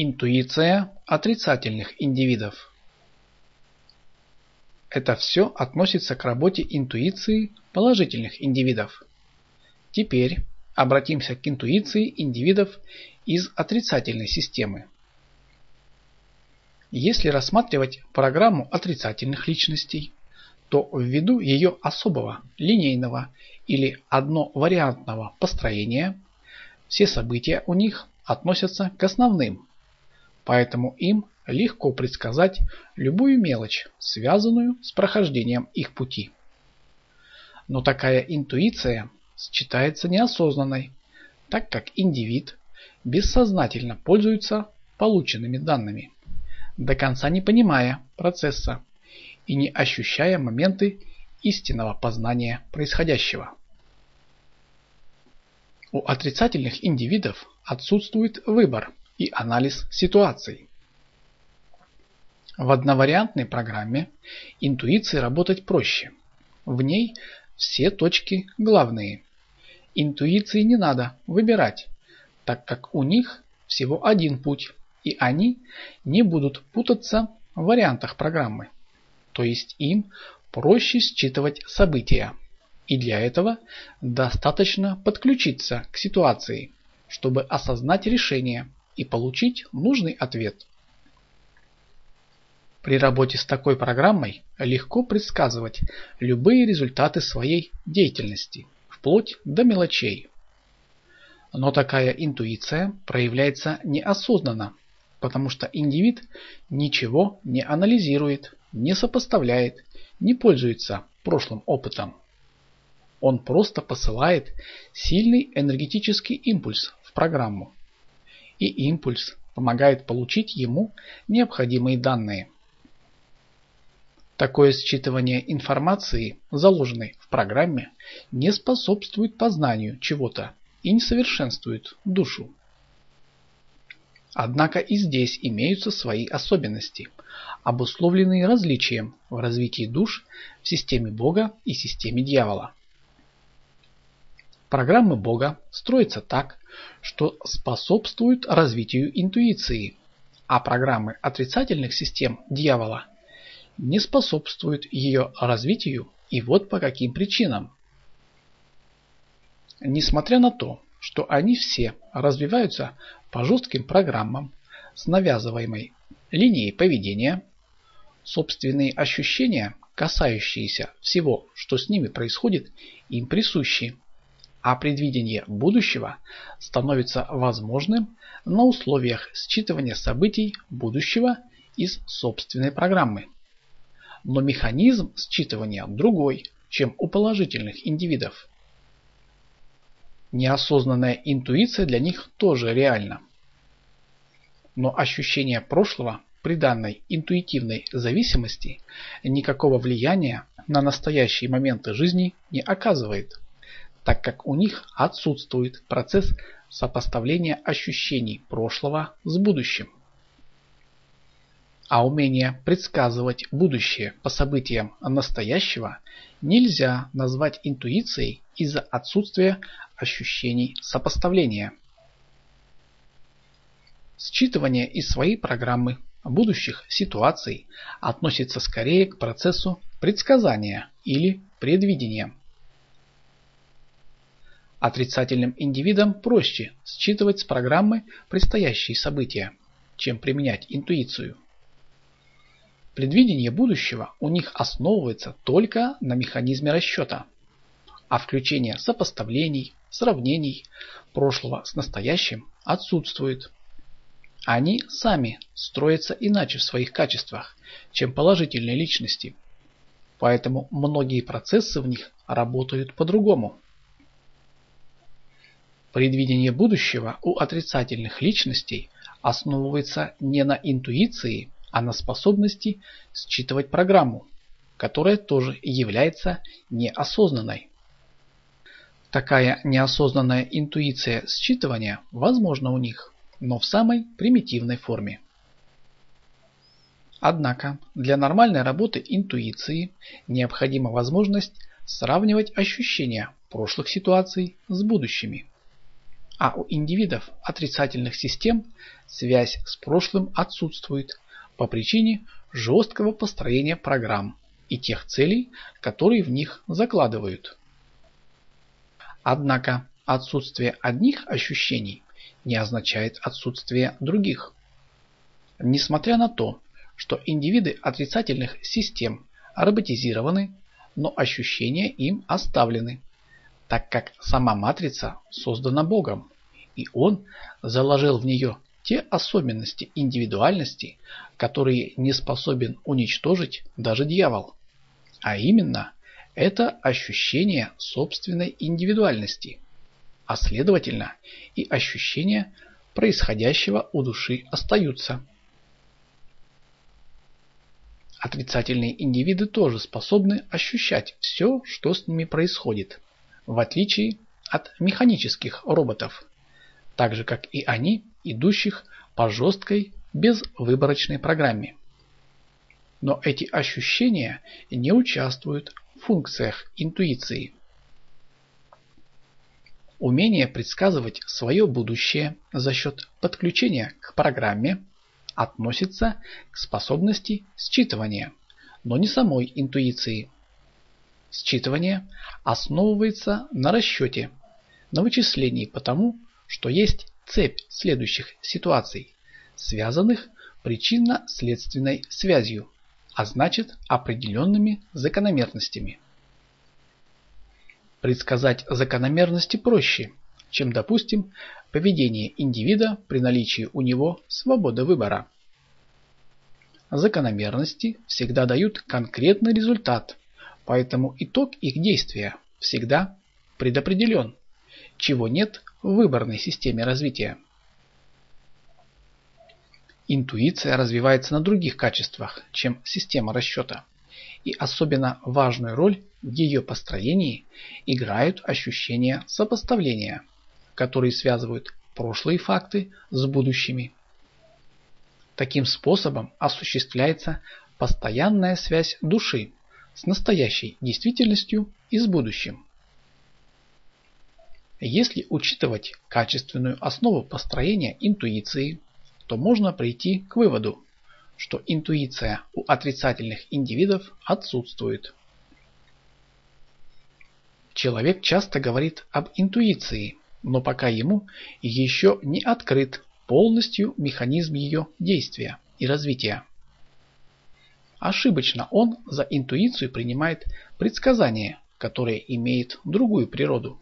Интуиция отрицательных индивидов. Это все относится к работе интуиции положительных индивидов. Теперь обратимся к интуиции индивидов из отрицательной системы. Если рассматривать программу отрицательных личностей, то ввиду ее особого, линейного или одновариантного построения, все события у них относятся к основным, поэтому им легко предсказать любую мелочь, связанную с прохождением их пути. Но такая интуиция считается неосознанной, так как индивид бессознательно пользуется полученными данными, до конца не понимая процесса и не ощущая моменты истинного познания происходящего. У отрицательных индивидов отсутствует выбор и анализ ситуаций. В одновариантной программе интуиции работать проще. В ней все точки главные. Интуиции не надо выбирать, так как у них всего один путь, и они не будут путаться в вариантах программы. То есть им проще считывать события. И для этого достаточно подключиться к ситуации, чтобы осознать решение и получить нужный ответ. При работе с такой программой легко предсказывать любые результаты своей деятельности, вплоть до мелочей. Но такая интуиция проявляется неосознанно, потому что индивид ничего не анализирует, не сопоставляет, не пользуется прошлым опытом. Он просто посылает сильный энергетический импульс в программу и импульс помогает получить ему необходимые данные. Такое считывание информации, заложенной в программе, не способствует познанию чего-то и не совершенствует душу. Однако и здесь имеются свои особенности, обусловленные различием в развитии душ в системе Бога и системе дьявола. Программы Бога строятся так, что способствуют развитию интуиции, а программы отрицательных систем дьявола не способствуют ее развитию и вот по каким причинам. Несмотря на то, что они все развиваются по жестким программам с навязываемой линией поведения, собственные ощущения, касающиеся всего, что с ними происходит, им присущи а предвидение будущего становится возможным на условиях считывания событий будущего из собственной программы. Но механизм считывания другой, чем у положительных индивидов. Неосознанная интуиция для них тоже реальна. Но ощущение прошлого при данной интуитивной зависимости никакого влияния на настоящие моменты жизни не оказывает так как у них отсутствует процесс сопоставления ощущений прошлого с будущим. А умение предсказывать будущее по событиям настоящего нельзя назвать интуицией из-за отсутствия ощущений сопоставления. Считывание из своей программы будущих ситуаций относится скорее к процессу предсказания или предвидения. Отрицательным индивидам проще считывать с программы предстоящие события, чем применять интуицию. Предвидение будущего у них основывается только на механизме расчета, а включение сопоставлений, сравнений прошлого с настоящим отсутствует. Они сами строятся иначе в своих качествах, чем положительные личности, поэтому многие процессы в них работают по-другому. Предвидение будущего у отрицательных личностей основывается не на интуиции, а на способности считывать программу, которая тоже является неосознанной. Такая неосознанная интуиция считывания возможна у них, но в самой примитивной форме. Однако для нормальной работы интуиции необходима возможность сравнивать ощущения прошлых ситуаций с будущими. А у индивидов отрицательных систем связь с прошлым отсутствует по причине жесткого построения программ и тех целей, которые в них закладывают. Однако отсутствие одних ощущений не означает отсутствие других. Несмотря на то, что индивиды отрицательных систем роботизированы, но ощущения им оставлены, так как сама матрица создана Богом, и Он заложил в нее те особенности индивидуальности, которые не способен уничтожить даже дьявол. А именно, это ощущение собственной индивидуальности, а следовательно и ощущения происходящего у души остаются. Отрицательные индивиды тоже способны ощущать все, что с ними происходит, в отличие от механических роботов, так же как и они, идущих по жесткой безвыборочной программе. Но эти ощущения не участвуют в функциях интуиции. Умение предсказывать свое будущее за счет подключения к программе относится к способности считывания, но не самой интуиции. Считывание основывается на расчете, на вычислении потому, что есть цепь следующих ситуаций, связанных причинно-следственной связью, а значит определенными закономерностями. Предсказать закономерности проще, чем, допустим, поведение индивида при наличии у него свободы выбора. Закономерности всегда дают конкретный результат, поэтому итог их действия всегда предопределен, чего нет в выборной системе развития. Интуиция развивается на других качествах, чем система расчета, и особенно важную роль в ее построении играют ощущения сопоставления – которые связывают прошлые факты с будущими. Таким способом осуществляется постоянная связь души с настоящей действительностью и с будущим. Если учитывать качественную основу построения интуиции, то можно прийти к выводу, что интуиция у отрицательных индивидов отсутствует. Человек часто говорит об интуиции, но пока ему еще не открыт полностью механизм ее действия и развития. Ошибочно он за интуицию принимает предсказание, которое имеет другую природу.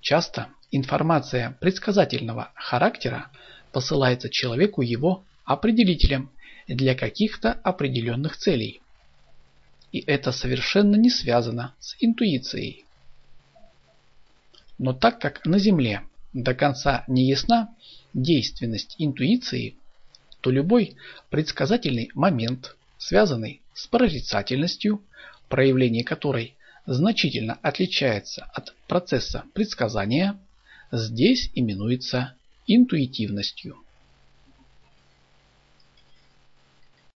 Часто информация предсказательного характера посылается человеку его определителем для каких-то определенных целей. И это совершенно не связано с интуицией. Но так как на Земле до конца не ясна действенность интуиции, то любой предсказательный момент, связанный с прорицательностью, проявление которой значительно отличается от процесса предсказания, здесь именуется интуитивностью.